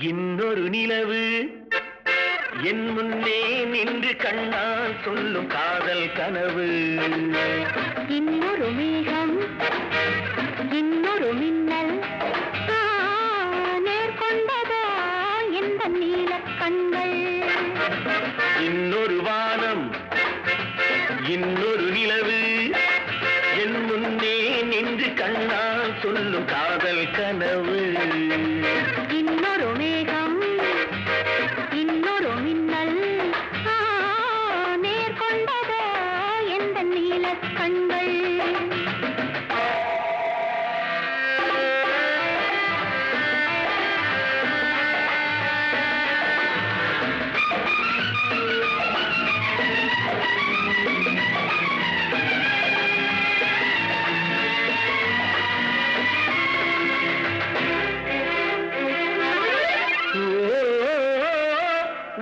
இன்னொரு நிலவு. என் முன்னே நின்று கண்ணால் சொல்லும் காதல் கனவு. இன்னொரு மேகம் இன்னொரு மின்னல். நேர்கொண்டதோ எந்த நீல கண்கள்? இன்னொரு வானம் இன்னொரு கண்கள்.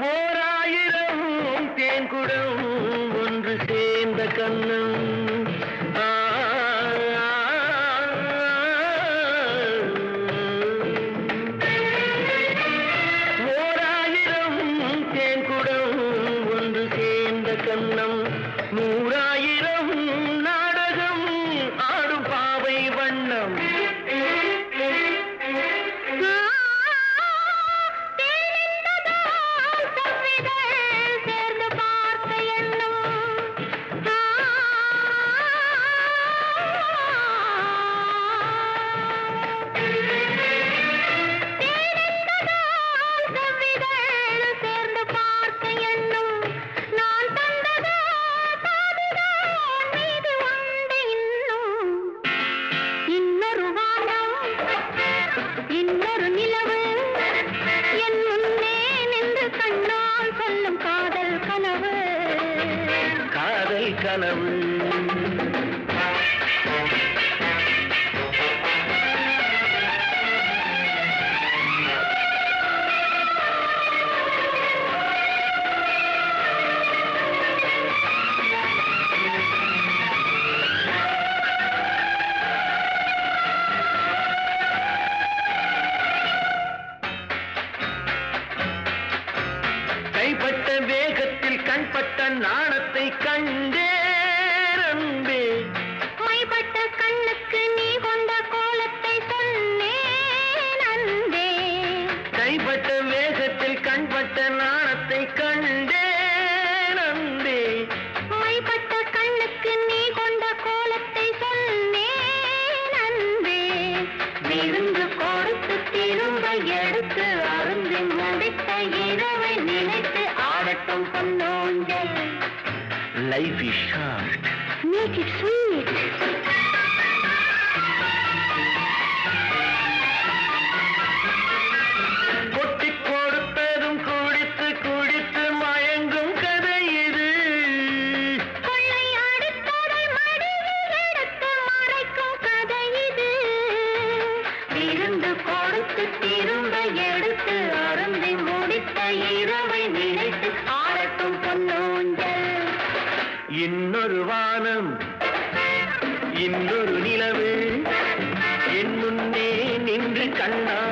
ஓராயிரம் தேன்குடம் ஒன்று சேர்ந்த கண்ணம் சேர்ந்த கண்ணம் நூறாயிரம் நாடகம் ஆடும் பாவை வண்ணம். சேர்ந்து கனவு. கைப்பட்ட வேகத்தில் கண்பட்ட நாணத்தை கண்டேரம்பே மைப்பட்ட கண்ணுக்கு நீ கொண்ட கோலத்தை சொன்னேன் அன்பே. கைப்பட்ட வேகத்தில் கண்பட்ட நாணத்தை கண்டேரம்பே மைப்பட்ட கண்ணுக்கு நீ கொண்ட கோலத்தை சொன்னேன் அன்பே. விருந்து கொடுத்து திரும்ப எடுத்து அருந்து முடித்த இரவை நினைத்து ஆடட்டும் பொன்னோஞ்சல் life is short Make it sweet. கொட்டி கொடுத்ததும் குடித்து குடித்து மயங்கும் கதை இது. கொள்ளை அடுத்ததை மடியில் எடுத்து மறைக்கும் கதை இது. விருந்து கொடுத்து திரும்ப இன்னொரு வானம் இன்னொரு நிலவு. என் முன்னே நின்று கண்ணா